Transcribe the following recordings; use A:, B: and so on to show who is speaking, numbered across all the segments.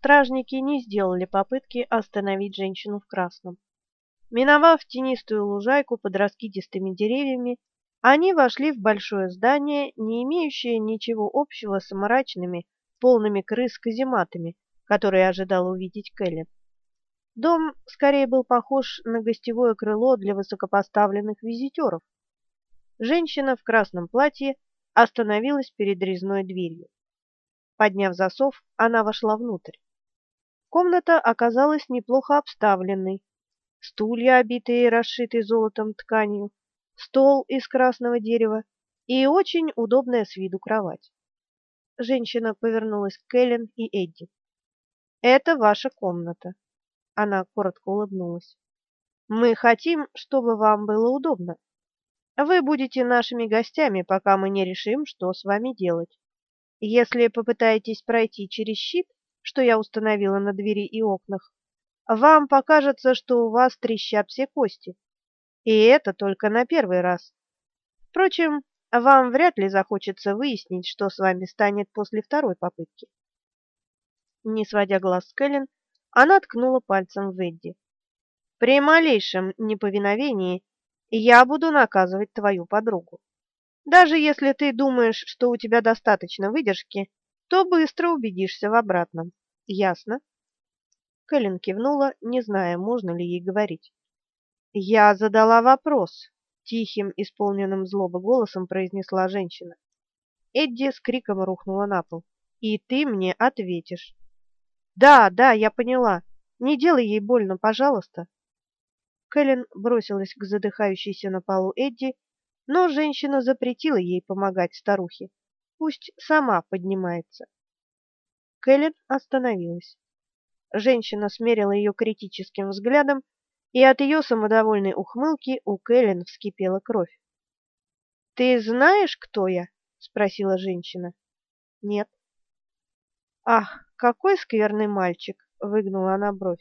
A: стражники не сделали попытки остановить женщину в красном. Миновав тенистую лужайку под раскидистыми деревьями, они вошли в большое здание, не имеющее ничего общего с мрачными, полными крыс казематами, которые ожидала увидеть Кэлен. Дом скорее был похож на гостевое крыло для высокопоставленных визитеров. Женщина в красном платье остановилась перед резной дверью. Подняв засов, она вошла внутрь. Комната оказалась неплохо обставленной. Стулья, обитые и расшитые золотом тканью, стол из красного дерева и очень удобная с виду кровать. Женщина повернулась к Кэлен и Эдди. «Это ваша комната». Она коротко улыбнулась. «Мы хотим, чтобы вам было удобно. Вы будете нашими гостями, пока мы не решим, что с вами делать. Если попытаетесь пройти через щит, что я установила на двери и окнах, вам покажется, что у вас трещат все кости. И это только на первый раз. Впрочем, вам вряд ли захочется выяснить, что с вами станет после второй попытки. Не сводя глаз с Кэлен, она ткнула пальцем в Эдди. При малейшем неповиновении я буду наказывать твою подругу. Даже если ты думаешь, что у тебя достаточно выдержки, то быстро убедишься в обратном. Ясно? Кэлен кивнула, не зная, можно ли ей говорить. Я задала вопрос, тихим, исполненным злобы голосом произнесла женщина. Эдди с криком рухнула на пол. И ты мне ответишь. Да, да, я поняла. Не делай ей больно, пожалуйста. Кэлен бросилась к задыхающейся на полу Эдди, но женщина запретила ей помогать старухе. Пусть сама поднимается. Кэлен остановилась. Женщина смерила ее критическим взглядом, и от ее самодовольной ухмылки у Кэлен вскипела кровь. «Ты знаешь, кто я?» — спросила женщина. «Нет». «Ах, какой скверный мальчик!» — выгнула она бровь.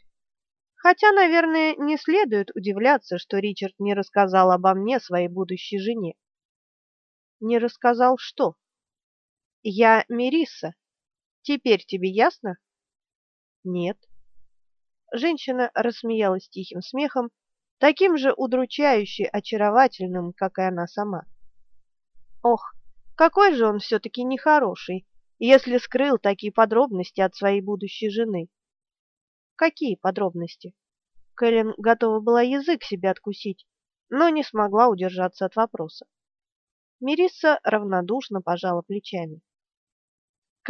A: Хотя, наверное, не следует удивляться, что Ричард не рассказал обо мне своей будущей жене. Не рассказал что? Я Мерисса. Теперь тебе ясно? Нет. Женщина рассмеялась тихим смехом, таким же удручающе очаровательным, как и она сама. Ох, какой же он все-таки нехороший, если скрыл такие подробности от своей будущей жены. Какие подробности? Кэлен готова была язык себе откусить, но не смогла удержаться от вопроса. Мирисса равнодушно пожала плечами.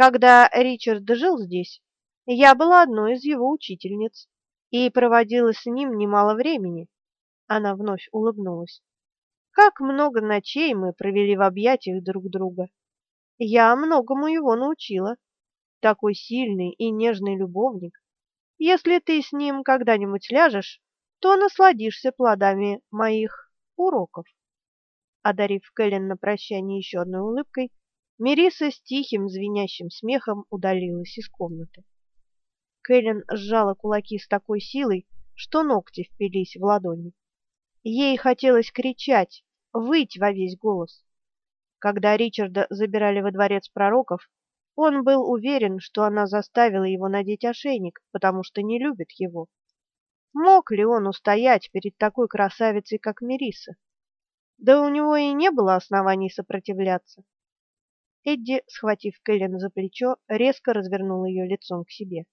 A: Когда Ричард жил здесь, я была одной из его учительниц и проводила с ним немало времени. Она вновь улыбнулась. Как много ночей мы провели в объятиях друг друга. Я многому его научила. Такой сильный и нежный любовник. Если ты с ним когда-нибудь ляжешь, то насладишься плодами моих уроков. Одарив Кэлен на прощание еще одной улыбкой, Мериса с тихим звенящим смехом удалилась из комнаты. Кэлен сжала кулаки с такой силой, что ногти впились в ладони. Ей хотелось кричать, выть во весь голос. Когда Ричарда забирали во дворец пророков, он был уверен, что она заставила его надеть ошейник, потому что не любит его. Мог ли он устоять перед такой красавицей, как Мериса? Да у него и не было оснований сопротивляться. Эдди, схватив Кэлен за плечо, резко развернул ее лицом к себе.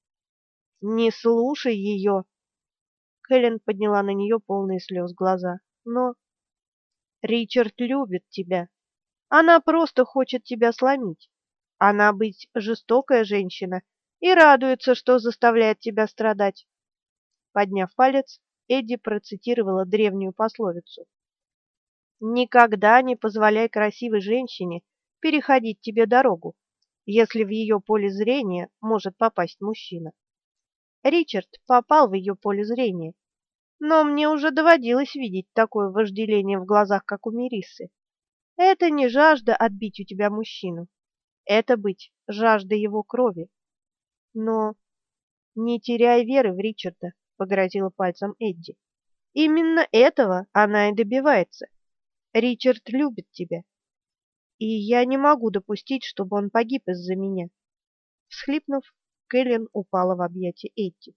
A: «Не слушай ее!» Кэлен подняла на нее полные слез глаза. «Но...» «Ричард любит тебя. Она просто хочет тебя сломить. Она быть жестокая женщина и радуется, что заставляет тебя страдать. Подняв палец, Эдди процитировала древнюю пословицу. Никогда не позволяй красивой женщине переходить тебе дорогу, если в ее поле зрения может попасть мужчина. Ричард попал в ее поле зрения, но мне уже доводилось видеть такое вожделение в глазах, как у Мирисы. Это не жажда отбить у тебя мужчину, это быть жаждой его крови. Но не теряй веры в Ричарда, погрозила пальцем Эдди. Именно этого она и добивается. Ричард любит тебя. И я не могу допустить, чтобы он погиб из-за меня. Всхлипнув, Кэлен упала в объятия Эдди.